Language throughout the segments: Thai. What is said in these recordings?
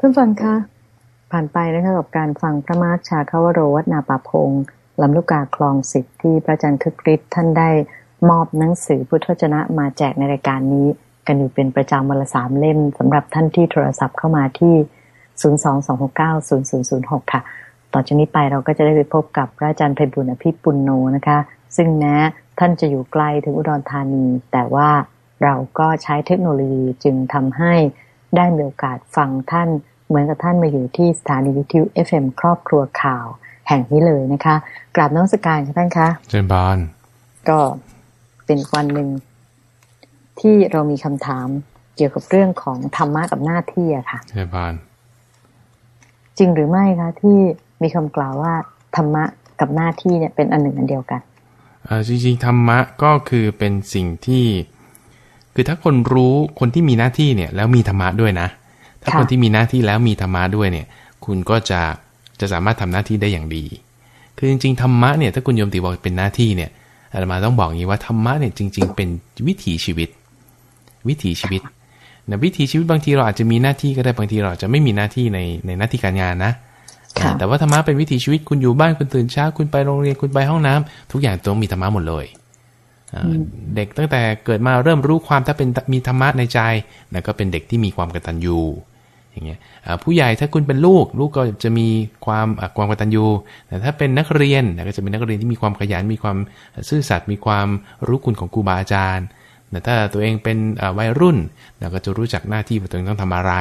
ท่านฟังคะผ่านไปนะคะกับการฟังพระมารชาคาวโรวัฒนาปาพงลำลูกกาคลองสิทธิ์ที่พระอาจารย์คึกฤทธิ์ท่านได้มอบหนังสือพุทธวจนะมาแจกในรายการนี้ กันอยู่เป็นประจำวันละสามเล่มสำหรับท่านที่โทรศัพท์เข้ามาที่ 022690006 ค่ะ ต่อจากนี้ไปเราก็จะได้ไปพบกับพระอาจารย์ไพบุญอภิปุณโนนะคะ ซึ่งแม้ท่านจะอยู่ไกลถึงอุดรธานี แต่ว่าเราก็ใช้เทคโนโลยีจึงทำให้ ได้มีโอกาสฟังท่าน เหมือนกับท่านมาอยู่ที่สถานีวิทยุ FM ครอบครัวข่าว แห่งนี้เลยนะคะ กราบน้องสการค่ะท่านคะเจนบาน ก็เป็นวันหนึ่งที่เรามีคำถามเกี่ยวกับเรื่องของธรรมะกับหน้าที่อะค่ะเจนบาน จริงหรือไม่คะที่มีคำกล่าวว่าธรรมะกับหน้าที่เนี่ยเป็นอันหนึ่งอันเดียวกันอ่าจริงๆธรรมะก็คือเป็นสิ่งที่ คือถ้าคนรู้คนที่มีหน้าที่เนี่ยแล้วมีธรรมะด้วยนะ ถ้าค่ะคนที่มีหน้าที่แล้วมีธรรมะด้วยเนี่ย คุณก็จะจะสามารถทำหน้าที่ได้อย่างดี คือจริงๆธรรมะเนี่ยถ้าคุณโยมติบอกเป็นหน้าที่เนี่ยอาตมาต้องบอกอย่างนี้ว่าธรรมะเนี่ยจริง ๆ เป็นวิถีชีวิต วิถีชีวิตนะวิถีชีวิตบางทีเราอาจจะมีหน้าที่ก็ได้บางทีเราอาจจะไม่มีหน้าที่ในในหน้าที่การงานนะค่ะแต่ว่าธรรมะเป็นวิถีชีวิตคุณอยู่บ้านคุณตื่นเช้าคุณไปโรงเรียนคุณไปห้องน้ำทุกอย่างต้องมีธรรมะหมดเลยอ่า เด็กตั้งแต่เกิดมาเริ่มรู้ความถ้าเป็นมีธรรมะในใจนะก็เป็นเด็กที่มีความกตัญญูอย่างเงี้ยผู้ใหญ่ถ้าคุณเป็นลูก ลูกก็จะมีความความกตัญญูแต่ถ้าเป็นนักเรียนก็จะเป็นนักเรียนที่มีความขยันมีความซื่อสัตย์มีความรู้คุณของครูบาอาจารย์แต่ถ้าตัวเองเป็นวัยรุ่นเราก็จะรู้จักหน้าที่ว่าตัวเองต้องทำอะไร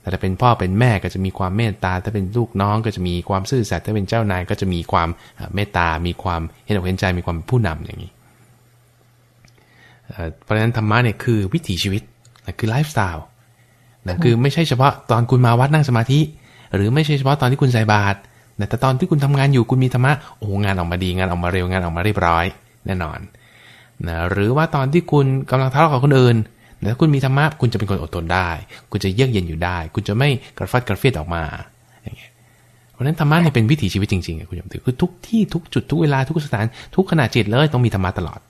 แต่ถ้าเป็นพ่อเป็นแม่ก็จะมีความเมตตา ถ้าเป็นลูกน้องก็จะมีความซื่อสัตย์ถ้าเป็นเจ้านายก็จะมีความเมตตา มีความเห็นอกเห็นใจมีความผู้นำอย่างนี้ เพราะฉะนั้นธรรมะเนี่ยคือวิถีชีวิตนะคือไลฟ์สไตล์นะคือไม่ใช่เฉพาะตอนคุณมาวัดนั่งสมาธิ หรือไม่ใช่เฉพาะตอนที่คุณใส่บาตรนะแต่ตอนที่คุณทำงานอยู่คุณมีธรรมะโอ้งานออกมาดีงานออกมาเร็วงานออกมาเรียบร้อย แน่นอนนะหรือว่าตอนที่คุณกำลังทะเลาะกับคนอื่นแต่ถ้าคุณมีธรรมะคุณจะเป็นคนอดทนได้ คุณจะเยือกเย็นอยู่ได้ คุณจะไม่กระฟัดกระเฟียดออกมาอย่างเงี้ยเพราะฉะนั้นธรรมะเนี่ยเป็นวิถีชีวิตจริงๆคุณโยมถือคือทุกที่ทุกจุดทุกเวลาทุกสถานทุกขณะจิตเลยต้องมีธรรมะตลอด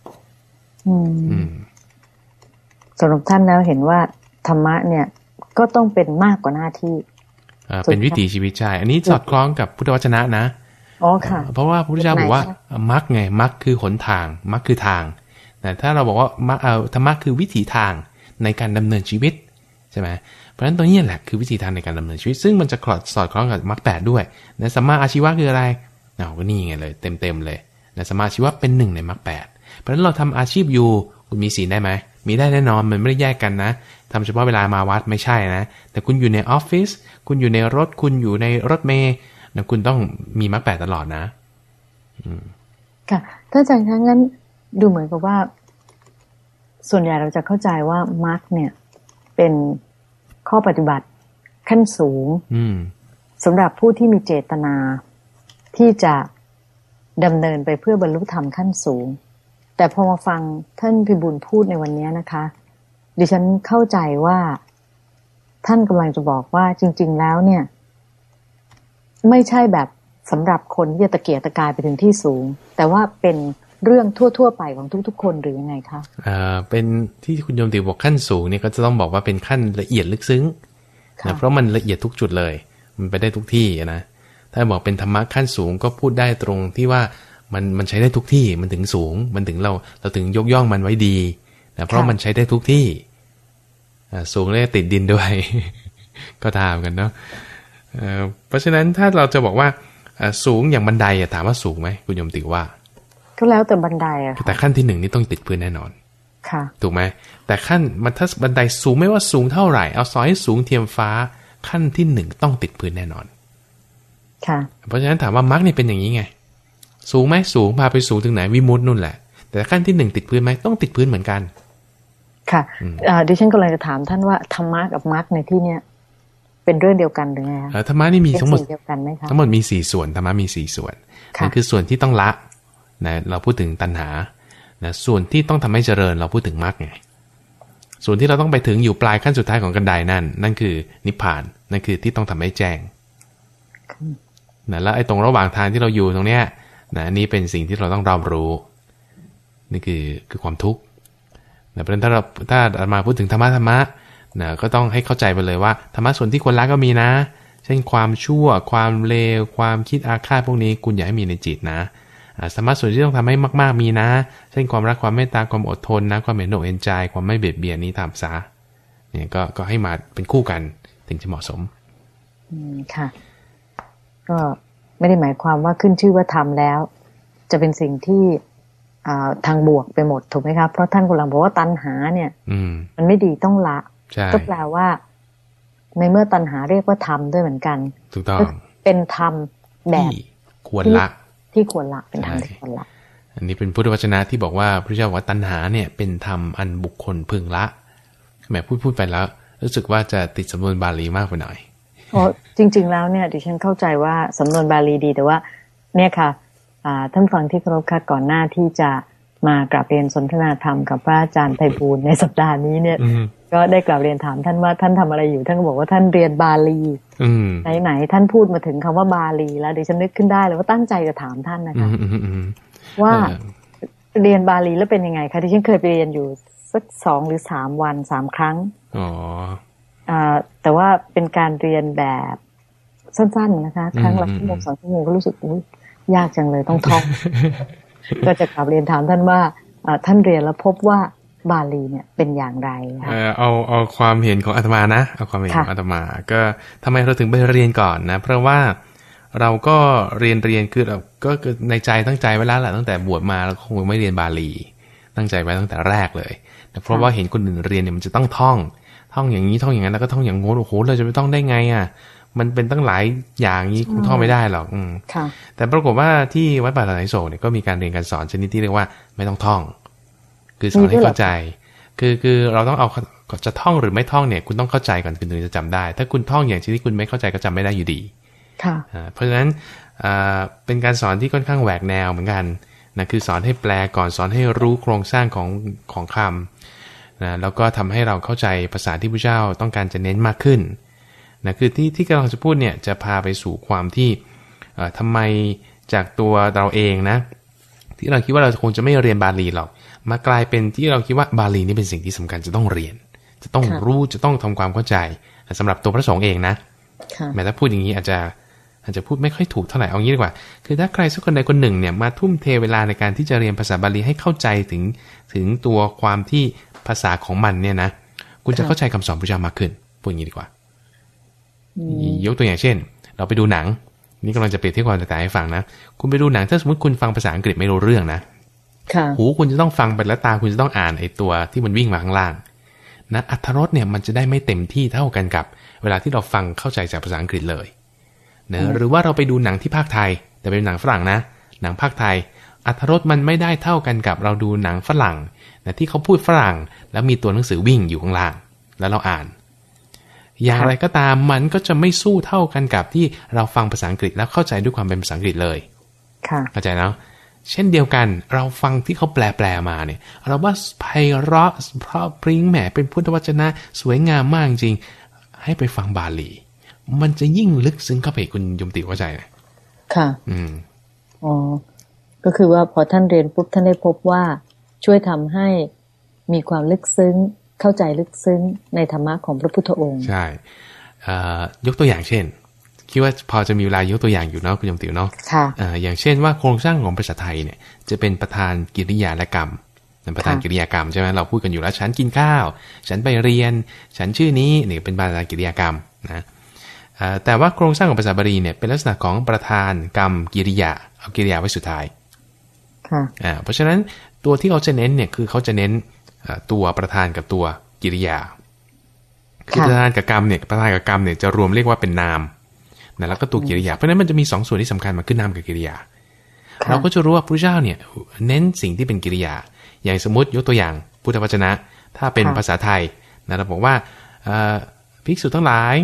สำหรับท่านแล้วเห็นว่าธรรมะเนี่ย ก็ต้องเป็นมากกว่าหน้าที่อ่าเป็นวิถีชีวิตใช่อันนี้สอดคล้องกับพุทธวจนะนะอ๋อค่ะ เพราะว่าพระพุทธเจ้าบอกว่าแบบไหนมรรคไงมรรคคือหนทางมรรคคือทางแต่ถ้าเราบอกว่ามรรคเอ่อธรรมะคือวิถีทางในการดำเนินชีวิตใช่ไหมเพราะฉะนั้นตัวนี้แหละคือวิธีทางในการดำเนินชีวิต ซึ่งมันจะคลอดสอดคล้องกับมรรคแปดด้วยนะสัมมาอาชีวะคืออะไรเอาก็นี่ไงเลย เต็มเต็มๆเลยนะสัมมาอาชีวะเป็นหนึ่งในมรรคแปด เพราะฉะนั้นเราทำอาชีพอยู่คุณมีศีลได้ไหมมีได้แน่นอนมันไม่ได้แยกกันนะทำเฉพาะเวลามาวัดไม่ใช่นะ แต่คุณอยู่ในออฟฟิศคุณอยู่ในรถคุณอยู่ในรถเมล์นะคุณต้องมีมรรคแปดตลอดนะค่ะถ้าอาจารย์คะงั้นดูเหมือนกับว่า ส่วนใหญ่เราจะเข้าใจว่ามาร์กเนี่ย เป็นข้อปฏิบัติขั้นสูงอืมสำหรับผู้ที่มีเจตนาที่จะดำเนินไปเพื่อบรรลุธรรมขั้นสูง แต่พอมาฟังท่านพิบูลพูดในวันนี้นะคะ ดิฉันเข้าใจว่าท่านกำลังจะบอกว่าจริง ๆ แล้วเนี่ย ไม่ใช่แบบสำหรับคนที่จะตะเกียกตะกายไปถึงที่สูง แต่ว่าเป็นเรื่องทั่ว ๆ ไปของทุก ๆ คนหรือยังไงคะอ่าเป็นที่คุณโยมติบอกขั้นสูงเนี่ยก็จะต้องบอกว่าเป็นขั้นละเอียดลึกซึ้งค่ะนะเพราะมันละเอียดทุกจุดเลย มันไปได้ทุกที่นะถ้าบอกเป็นธรรมะขั้นสูงก็พูดได้ตรงที่ว่า มันมันใช้ได้ทุกที่มันถึงสูง มันถึงเราเราถึงยกย่องมันไว้ดีนะเพราะมันใช้ได้ทุกที่อ่าสูงเลยติดดินด้วย ก็ตามกันเนาะเอ่อเพราะฉะนั้นถ้าเราจะบอกว่าอ่าสูงอย่างบันไดอะถามว่าสูงไหมคุณโยมติว่า ก็แล้วแต่บันไดอะแต่ค่ะขั้นที่หนึ่งนี่ต้องติดพื้นแน่นอนค่ะ ถูกไหมแต่ขั้นมันถ้าบันไดสูงไม่ว่าสูงเท่าไหร่ เอาซอยให้สูงเทียมฟ้าขั้นที่หนึ่งต้องติดพื้นแน่นอน ค่ะ เพราะฉะนั้นถามว่ามาร์กเนี่ยเป็นอย่างนี้ไง สูงไหมสูงพาไปสูงถึงไหนวิมุตตินู่นแหละ แต่ขั้นที่หนึ่งติดพื้นไหมต้องติดพื้นเหมือนกัน ค่ะอ่าดิฉันก็เลยจะถามท่านว่าธรรมะกับมรรคในที่เนี้ยเป็นเรื่องเดียวกันหรือไงคะเอ่อธรรมะนี่มีเป็นทั้งหมดสิ่งเดียวกันไหมคะทั้งหมดมีสี่ส่วนธรรมะมีสี่ส่วนค่ะนั่นคือส่วนที่ต้องละนะเราพูดถึงตัณหานะส่วนที่ต้องทำให้เจริญเราพูดถึงมรรคไงส่วนที่เราต้องไปถึงอยู่ปลายขั้นสุดท้ายของกันไดนั่น นั่นคือนิพพานนั่นคือที่ต้องทำให้แจ้งนะแล้วไอ้ตรงระหว่างทางที่เราอยู่ตรงเนี้ย นะอันนี้เป็นสิ่งที่เราต้องรับรู้ นี่คือคือความทุกข์นะเพราะฉะนั้นถ้าเราถ้ามาพูดถึงธรรมะธรรมะนะก็ต้องให้เข้าใจไปเลยว่าธรรมะส่วนที่ควรละก็มีนะ เช่นความชั่ว ความเลว ความคิดอาฆาตพวกนี้คุณอย่าให้มีในจิตนะธรรมะส่วนที่ต้องทำให้มาก ๆมีนะ เช่นความรักความเมตตาความอดทนนะความเห็นอกเห็นใจความไม่เบียดเบียนนี้ทำซะเนี่ยก็ก็ให้มาเป็นคู่กันถึงจะเหมาะสม อืมค่ะ ก็ ไม่ได้หมายความว่าขึ้นชื่อว่าทำแล้ว จะเป็นสิ่งที่ทางบวกไปหมดถูกไหมครับ เพราะท่านกำลังบอกว่าตัณหาเนี่ย อืมมันไม่ดีต้องละก็แปลว่า ในเมื่อตัณหาเรียกว่าทำด้วยเหมือนกันถูกต้องเป็นธรรมแบบควรละที่ควรละเป็นธรรมที่ควรละ อันนี้เป็นพุทธวจนะที่บอกว่าพระเจ้าว่าตัณหาเนี่ยเป็นธรรมอันบุคคลพึงละแหมพูดพูดไปแล้ว รู้สึกว่าจะติดสำนวนบาลีมากไปหน่อย อ๋อจริง ๆ แล้วเนี่ยดิฉันเข้าใจว่าสำนวนบาลีดีแต่ว่า เนี่ยค่ะท่านฟังที่เคารพค่ะก่อนหน้าที่จะมากราบเรียนสนทนาธรรมกับพระอาจารย์ไพบูลในสัปดาห์นี้เนี่ยก็ได้กราบเรียนถามท่านว่าท่านทำอะไรอยู่ ท่านก็บอกว่าท่านเรียนบาลีไหนๆท่านพูดมาถึงคำว่าบาลีแล้วดิฉันนึกขึ้นได้เลยว่าตั้งใจจะถามท่านนะคะว่าเรียนบาลีแล้วเป็นยังไงคะที่ฉันเคยไปเรียนอยู่สักสองหรือสามวันสามครั้งอ๋อ แต่ว่าเป็นการเรียนแบบสั้นๆนะคะ ครั้งละชั่วโมงสองชั่วโมงก็รู้สึกอุ้ยยากจังเลยต้องท่อง ก็จะกลับเรียนถามท่านว่าท่านเรียนแล้วพบว่าบาลีเนี่ยเป็นอย่างไรคะเอาเอาความเห็นของอาตมานะเอาความเห็นของอาตมา ก็ทำไมเราถึงไปเรียนก่อนนะ เพราะว่าเราก็เรียนเรียนคือเราก็ในใจตั้งใจไว้แล้วแหละตั้งแต่บวชมาเราคงไม่เรียนบาลี ตั้งใจไว้ตั้งแต่แรกเลยแต่เพราะว่าเห็นคนอื่นเรียนเนี่ยมันจะต้องท่อง ท่องอย่างนี้ท่องอย่างนั้นแล้วก็ท่องอย่างโน้นโอ้โหเราจะไม่ต้องได้ไงอะ มันเป็นตั้งหลายอย่างนี้คงท่องไม่ได้หรอกอืมแต่ปรากฏว่าที่วัดป่าตาไนโศเนี่ยก็มีการเรียนการสอนชนิดที่เรียกว่าไม่ต้องท่อง คือสอนให้เข้าใจ คือคือเราต้องเอาจะท่องหรือไม่ท่องเนี่ย คุณต้องเข้าใจก่อนคุณถึงจะจำได้ ถ้าคุณท่องอย่างชนิดคุณไม่เข้าใจก็จำไม่ได้อยู่ดีค่ะเพราะฉะนั้นเป็นการสอนที่ค่อนข้างแหวกแนวเหมือนกันนะคือสอนให้แปลก่อนสอนให้รู้โครงสร้างของของคำ นะแล้วก็ทำให้เราเข้าใจภาษาที่พระเจ้าต้องการจะเน้นมากขึ้นนะคือที่ที่กำลังจะพูดเนี่ยจะพาไปสู่ความที่ทำไมจากตัวเราเองนะที่เราคิดว่าเราคงจะไม่เรียนบาลีหรอกมากลายเป็นที่เราคิดว่าบาลีนี่เป็นสิ่งที่สำคัญจะต้องเรียน จะต้องรู้จะต้องทำความเข้าใจสำหรับตัวพระสงฆ์เองนะแม้ถ้าพูดอย่างนี้อาจจะ อาจจะพูดไม่ค่อยถูกเท่าไหร่เอางี้ดีกว่า คือถ้าใครสักคนใดคนหนึ่งเนี่ยมาทุ่มเทเวลาในการที่จะเรียนภาษาบาลีให้เข้าใจถึงถึงตัวความที่ภาษาของมันเนี่ยนะ คุณจะเข้าใจคำสอนพระเจ้ามากขึ้นพูดอย่างนี้ดีกว่า ยกตัวอย่างเช่น เราไปดูหนัง นี่กำลังจะเปรียบเทียบความแตกต่างให้ฟังนะ คุณไปดูหนังถ้าสมมติคุณฟังภาษาอังกฤษไม่รู้เรื่องนะหูคุณจะต้องฟังไปแล้วตาคุณจะต้องอ่านไอ้ตัวที่มันวิ่งมาข้างล่างนะอัธรสเนี่ยมันจะได้ไม่เต็มที่เท่ากันกับ เวลาที่เราฟังเข้าใจจากภาษาอังกฤษเลยเนะหรือว่าเราไปดูหนังที่ภาคไทย แต่เป็นหนังฝรั่งนะ หนังภาคไทยอัธรสมันไม่ได้เท่ากันกับเราดูหนังฝรั่งนะที่เขาพูดฝรั่ง แล้วมีตัวหนังสือวิ่งอยู่ข้างล่าง แล้วเราอ่าน อย่างไรก็ตามมันก็จะไม่สู้เท่ากันกับที่เราฟังภาษาอังกฤษแล้วเข้าใจด้วยความเป็นภาษาอังกฤษเลยค่ะเข้าใจแล้วเช่นเดียวกันเราฟังที่เขาแปลแปลมาเนี่ย เราว่าไพเราะเพราะปริ้งแหมเป็นพุทธวจนะ สวยงามมากจริง ให้ไปฟังบาลี มันจะยิ่งลึกซึ้งเข้าไปคุณยมติว่าใจนะค่ะ อืมอ๋อก็คือว่าพอท่านเรียนปุ๊บท่านได้พบว่าช่วยทำให้มีความลึกซึ้ง เข้าใจลึกซึ้งในธรรมะของพระพุทธองค์ ใช่ยกตัวอย่างเช่น คิดว่าพอจะมีเวลายกตัวอย่างอยู่เนาะคุณยมติวเนาะค่ะอย่างเช่นว่าโครงสร้างของภาษาไทยเนี่ย จะเป็นประธานกิริยาและกรรมประธานกิริยากรรมใช่ไหมเราพูดกันอยู่แล้วฉันกินข้าว ฉันไปเรียน ฉันชื่อนี้นี่เป็นประธานกิริยากรรมนะ แต่ว่าโครงสร้างของภาษาบาลีเนี่ยเป็นลักษณะของประธานกรรมกิริยาเอากิริยาไว้สุดท้ายค่ะเพราะฉะนั้นตัวที่เขาจะเน้นเนี่ยคือเขาจะเน้นตัวประธานกับตัวกิริยาคือประธานกับกรรมเนี่ยประธานกับกรรมเนี่ยจะรวมเรียกว่าเป็นนามนะแล้วก็ตัวกิริยาเพราะนั้นมันจะมีสองส่วนที่สำคัญมาขึ้นนามกับกิริยา เราก็จะรู้ว่าพระเจ้าเนี่ยเน้นสิ่งที่เป็นกิริยา อย่างสมมติยกตัวอย่างพุทธวจนะ ถ้าเป็นภาษาไทยนะเราบอกว่าภิกษุทั้งหลาย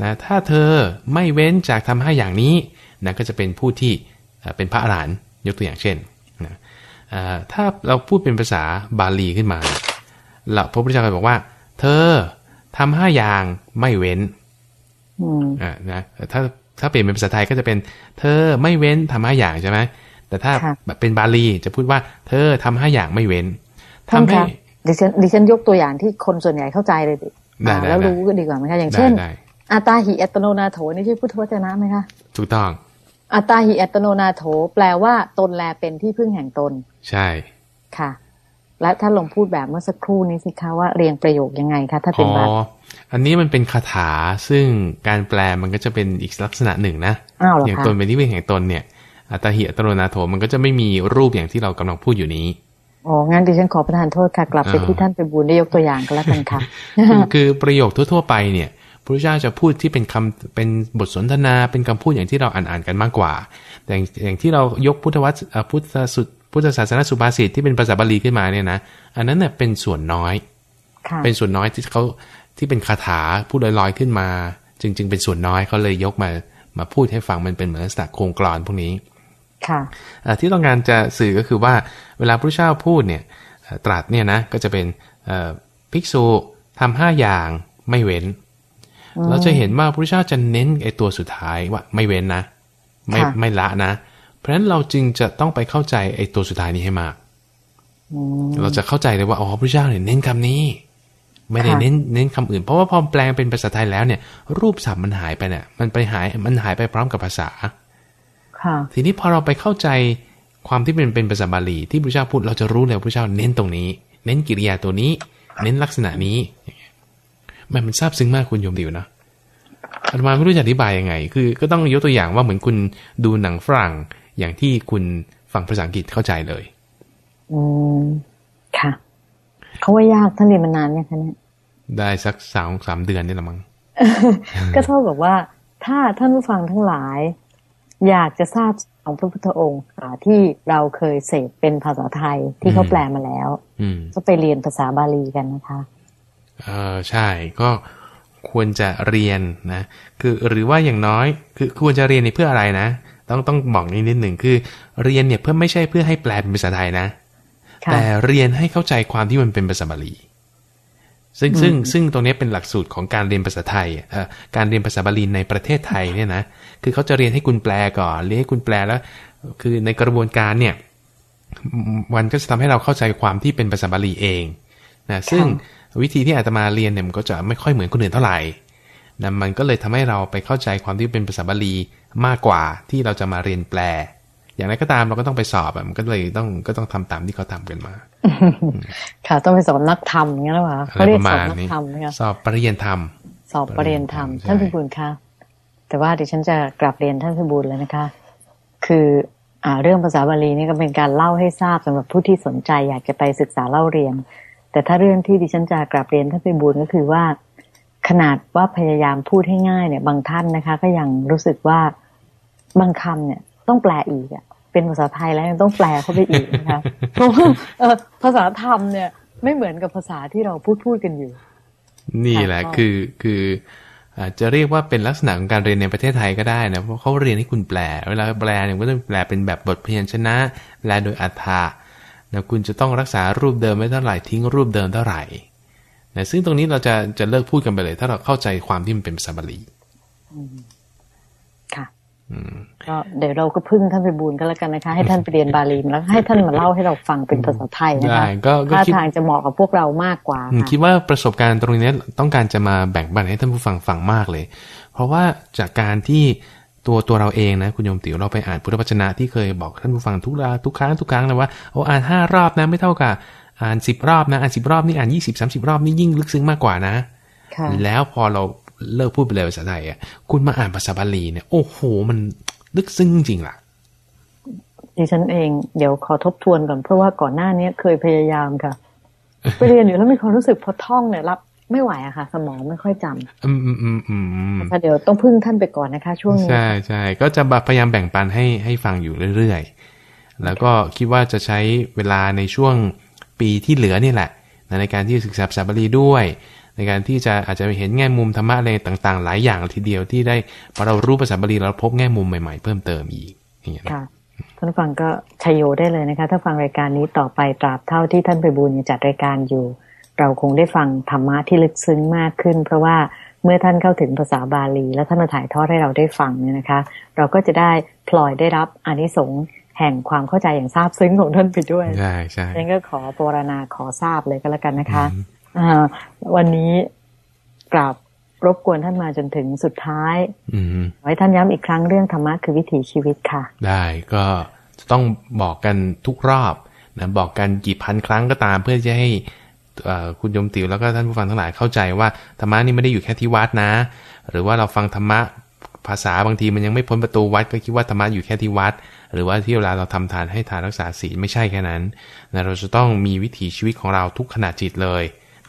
นะถ้าเธอไม่เว้นจากทำให้อย่างนี้นะก็จะเป็นผู้ที่เป็นพระอรหันต์ยกตัวอย่างเช่นถ้าเราพูดเป็นภาษาบาลีขึ้นมาเราพระพุทธเจ้าบอกว่า เธอทำห้าอย่างไม่เว้นอ่านะถ้าถ้าเปลี่ยนเป็นภาษาไทยก็จะเป็น เธอไม่เว้นทำห้าอย่างใช่ไหมแต่ถ้าเป็นบาลีจะพูดว่า เธอทำห้าอย่างไม่เว้นทำให้ดิฉันดิฉันยกตัวอย่างที่คนส่วนใหญ่เข้าใจเลยดิได้ได้แล้วได้รู้ก็ดีกว่าไหมคะอย่างได้เช่นได้ อัตตาหิอัตโนนาโถนี่ใช่พุทธวจนะไหมคะถูกต้อง อัตตาหิอัตโนนาโถ แปลว่าตนแลเป็นที่พึ่งแห่งตน ใช่ค่ะ และถ้าลองพูดแบบเมื่อสักครู่นี้สิคะว่าเรียงประโยคยังไงคะถ้าเป็นอ๋อแบบอันนี้มันเป็นคาถาซึ่งการแปลมันก็จะเป็นอีกลักษณะหนึ่งนะอ้าวเหรออย่างคะตนเป็นที่พึ่งแห่งตนเนี่ยอัตตาหิอัตโนนาโถมันก็จะไม่มีรูปอย่างที่เรากำลังพูดอยู่นี้อ๋อ งั้นดิฉันขอประทานโทษค่ะ กลับไปอ่าที่ท่านไปบูลได้ยกตัวอย่างก็แล้วกันค่ะ คือคือประโยคทั่ว ๆ ไปเนี่ย พระพุทธเจ้าจะพูดที่เป็นคำเป็นบทสนทนาเป็นคำพูดอย่างที่เราอ่านๆกันมากกว่า แต่อย่างอย่างที่เรายกพุทธวัตรเอ่อพุทธสุพุทธศาสนสุภาษิตที่เป็นภาษาบาลีขึ้นมาเนี่ยนะอันนั้นเน่ยเป็นส่วนน้อยค่ะเป็นส่วนน้อยที่เขาที่เป็นคาถาพูดลอยๆขึ้นมา จึงจึงเป็นส่วนน้อยเขาเลยยกมามาพูดให้ฟังมันเป็นเหมือนลักษณะโครงกลอนพวกนี้ค่ะเอ่อที่ต้องการจะสื่อก็คือว่าเวลาพระเจ้าพูดเนี่ยเอ่อตรัสเนี่ยนะก็จะเป็นเอ่อภิกษุทำห้าอย่างไม่เว้น เราจะเห็นว่าพระเจ้าจะเน้นไอ้ตัวสุดท้ายว่าไม่เว้นนะ ไม่ค่ะไม่ละนะ เพราะฉะนั้นเราจึงจะต้องไปเข้าใจไอ้ตัวสุดท้ายนี้ให้มากอืมเราจะเข้าใจเลยว่าอ๋อพระเจ้าเนี่ยเน้นคำนี้ ไม่ได้ค่ะเน้นเน้นคำอื่น เพราะว่าพอแปลงเป็นภาษาไทยแล้วเนี่ย รูปศัพท์มันหายไปเนี่ยมันไปหายมันหายไปพร้อมกับภาษาค่ะทีนี้พอเราไปเข้าใจความที่เป็นเป็นภาษาบาลีที่พระเจ้าพูดเราจะรู้เลยว่าพระเจ้าเน้นตรงนี้ เน้นกิริยาตัวนี้ เน้นลักษณะนี้อย่างเงี้ย มันมันซาบซึ้งมากคุณโยมดิวนะอาตมาไม่รู้จะอธิบายยังไง คือก็ต้องยกตัวอย่างว่าเหมือนคุณดูหนังฝรั่งอย่างที่คุณฟังภาษาอังกฤษเข้าใจเลย อืม ค่ะ เขาว่ายากท่านเรียนมานานเนี่ยงคะเนี่ย ได้สักสามสามเดือนนี่ละมั้ง ก็เท่ากับว่า ถ้าท่านผู้ฟังทั้งหลาย อยากจะทราบของพระพุทธองค์อ่าที่เราเคยเสพเป็นภาษาไทยที่เขาอืมแปลมาแล้วอืมก็ไปเรียนภาษาบาลีกันนะคะ เออใช่ก็ควรจะเรียนนะคือหรือว่าอย่างน้อยคือควรจะเรียนในเพื่ออะไรนะ ต้องต้องบอกนิดนิดหนึ่งคือ เรียนเนี่ยเพื่อไม่ใช่เพื่อให้แปลเป็นภาษาไทยนะค่ะแต่เรียนให้เข้าใจความที่มันเป็นภาษาบาลีซึ่งซึ่งซึ่งตรงนี้เป็นหลักสูตรของการเรียนภาษาไทยเอ่อการเรียนภาษาบาลีในประเทศไทยเนี่ยนะ คือเขาจะเรียนให้คุณแปลก่อน เรียนให้คุณแปลแล้ว คือในกระบวนการเนี่ย มันก็จะทำให้เราเข้าใจความที่เป็นภาษาบาลีเองนะ ซึ่ง วิธีที่อาตมาเรียนเนี่ยมันก็จะไม่ค่อยเหมือนคนอื่นเท่าไหร่นะมันก็เลยทำให้เราไปเข้าใจความที่เป็นภาษาบาลีมากกว่าที่เราจะมาเรียนแปล อย่างไรก็ตามเราก็ต้องไปสอบอะมันก็เลยต้องก็ต้องทำตามที่เขาทำกันมา ค่ะต้องไปสอนนักธรรมอย่างนั้นหรือเปล่าอะเขาไรเรียปกระสอมาบณนักนี้ธรรมนะคะสอบปริญญาธรรม สอบประเรียนธรรมใช่ท่านพิบูลคะแต่ว่าดิฉันจะกลับเรียนท่านพิบูลเลยนะคะ คืออ่าเรื่องภาษาบาลีนี่ก็เป็นการเล่าให้ทราบสำหรับผู้ที่สนใจอยากจะไปศึกษาเล่าเรียน แต่ถ้าเรื่องที่ดิฉันจะกลับเรียนท่านพิบูลก็คือว่า ขนาดว่าพยายามพูดให้ง่ายเนี่ย บางท่านนะคะ ก็ยังรู้สึกว่าบางคำเนี่ย ต้องแปลอีกอะเป็นภาษาไทยแล้วยังต้องแปลเข้าไปอีกนะคะเพราะว่าเอ่อภาษาธรรมเนี่ย ไม่เหมือนกับภาษาที่เราพูดพูดกันอยู่ นี่แหละค่ะคือคืออาจจะเรียกว่าเป็นลักษณะของการเรียนในประเทศไทยก็ได้นะเพราะเขาเรียนให้คุณแปล เวลาแปลเนี่ยก็ต้องแปลเป็นแบบบทพยัญชนะแปลโดยอัฏฐะ นะคุณจะต้องรักษารูปเดิมไม่เท่าไหร่ทิ้งรูปเดิมเท่าไหร่นะซึ่งตรงนี้เราจะจะเลิกพูดกันไปเลย ถ้าเราเข้าใจความที่มันเป็นภาษาบาลีค่ะอืมก็เดี๋ยวเราก็พึ่งท่านไปบูลก็แล้วกันนะคะ ให้ท่านไปเรียนบาลีมาแล้ว ให้ท่านมาเล่าให้เราฟังเป็นภาษาไทยนะได้คะก็ก็ท่าคิดทางจะเหมาะกับพวกเรามากกว่าอืมค่ะคิดว่าประสบการณ์ตรงนี้ต้องการจะมาแบ่งปันให้ท่านผู้ฟังฟังมากเลย เพราะว่าจากการที่ ตัวตัวเราเองนะคุณโยมติ๋วเราไปอ่านพุทธวจนะที่เคยบอกท่านผู้ฟังทุกราทุกครั้งทุกครั้งเลยว่าโอ้อ่านห้ารอบนะไม่เท่ากับอ่านสิบรอบนะอ่านสิบรอบนี่อ่านยี่สิบสามสิบรอบนี่ยิ่งลึกซึ้งมากกว่านะค่ะแล้วพอเราเลิกพูดไปเลยภาษาไทยอะคุณมาอ่านภาษาบาลีเนี่ยโอ้โหมันลึกซึ้งจริงๆล่ะดิฉันเองเดี๋ยวขอทบทวนก่อนเพราะว่าก่อนหน้านี้เคยพยายามค่ะ ไปเรียนอยู่แล้วมีความรู้สึกพอท่องเนี่ยรับ ไม่ไหวอะค่ะ สมองไม่ค่อยจำอืมอืมอืมอืมอืมนะคะเดี๋ยวต้องพึ่งท่านไปก่อนนะคะ ช่วงนี้ใช่ใช่ก็จะพยายามแบ่งปันให้ให้ฟังอยู่เรื่อยๆ แล้วก็คิดว่าจะใช้เวลาในช่วงปีที่เหลือนี่แหละนะในการที่จะศึกษาภาษาบาลีด้วย ในการที่จะอาจจะเห็นแง่มุมธรรมะอะไรต่าง ๆ หลายอย่างทีเดียวที่ได้พอเรารู้ภาษาบาลีเราพบแง่มุมใหม่ๆ เพิ่มเติมอีกอย่างเงี้ยนะค่ะท่านผู้ฟังก็ชัยโยได้เลยนะคะ ถ้าฟังรายการนี้ต่อไปตราบเท่าที่ท่านไปบูลย์ยังจัดรายการอยู่ เราคงได้ฟังธรรมะที่ลึกซึ้งมากขึ้น เพราะว่าเมื่อท่านเข้าถึงภาษาบาลี และท่านมาถ่ายทอดให้เราได้ฟังเนี่ยนะคะ เราก็จะได้พลอยได้รับอานิสงส์แห่งความเข้าใจอย่างซาบซึ้งของท่านไปด้วยใช่ใช่ดังนั้นก็ขอปรารถนาขอทราบเลยก็แล้วกันนะคะอืมอ่าวันนี้กราบรบกวนท่านมาจนถึงสุดท้ายอืมไว้ท่านย้ำอีกครั้งเรื่องธรรมะคือวิถีชีวิตค่ะ ได้ก็จะต้องบอกกันทุกรอบนะบอกกันกี่พันครั้งก็ตามเพื่อจะให้เอ่อ คุณโยมติวแล้วก็ท่านผู้ฟังทั้งหลายเข้าใจว่าธรรมะนี่ไม่ได้อยู่แค่ที่วัดนะ หรือว่าเราฟังธรรมะภาษาบางทีมันยังไม่พ้นประตูวัดก็คิดว่าธรรมะอยู่แค่ที่วัด หรือว่าที่เวลาเราทำทานให้ทานรักษาศีลไม่ใช่แค่นั้นนะเราจะต้องมีวิถีชีวิตของเราทุกขณะจิตเลย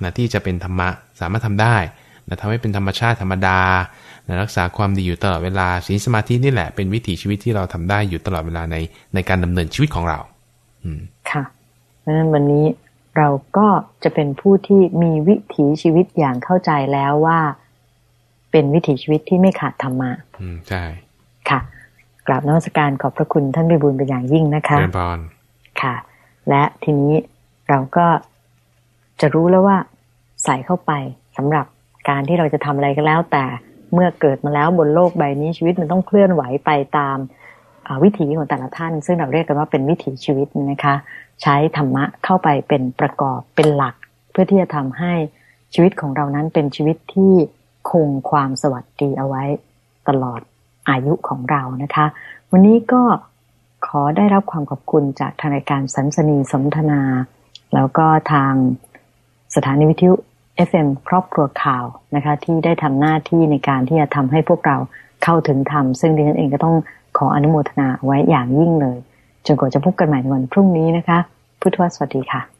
นะที่จะเป็นธรรมะสามารถทำได้นะทำให้เป็นธรรมชาติธรรมดานะรักษาความดีอยู่ตลอดเวลาศีลสมาธินี่แหละเป็นวิถีชีวิตที่เราทำได้อยู่ตลอดเวลาในในการดำเนินชีวิตของเรา อืมค่ะเพราะฉะนั้นวันนี้ เราก็จะเป็นผู้ที่มีวิถีชีวิตอย่างเข้าใจแล้วว่า เป็นวิถีชีวิตที่ไม่ขาดธรรมะอืมใช่ค่ะกราบนมัสการขอบพระคุณท่านพิบูลเป็นอย่างยิ่งนะคะเรียนพรค่ะ และทีนี้เราก็จะรู้แล้วว่า ใส่เข้าไปสำหรับการที่เราจะทำอะไรก็แล้ว แต่เมื่อเกิดมาแล้วบนโลกใบนี้ชีวิตมันต้องเคลื่อนไหวไปตามอ่าวิถีของแต่ละท่าน ซึ่งเราเรียกกันว่าเป็นวิถีชีวิตนะคะ ใช้ธรรมะเข้าไปเป็นประกอบเป็นหลัก เพื่อที่จะทำให้ชีวิตของเรานั้นเป็นชีวิตที่คงความสวัสดีเอาไว้ตลอดอายุของเรานะคะ วันนี้ก็ขอได้รับความขอบคุณจากทางรายการสันสนีสนทนา แล้วก็ทางสถานีวิทยุ FM ครอบครัวข่าวนะคะ ที่ได้ทำหน้าที่ในการที่จะทำให้พวกเราเข้าถึงธรรมซึ่งดิฉันเองก็ต้องขออนุโมทนาไว้อย่างยิ่งเลย จนกว่าจะพบกันใหม่ในวันพรุ่งนี้นะคะ พุทธวสวัสดีค่ะ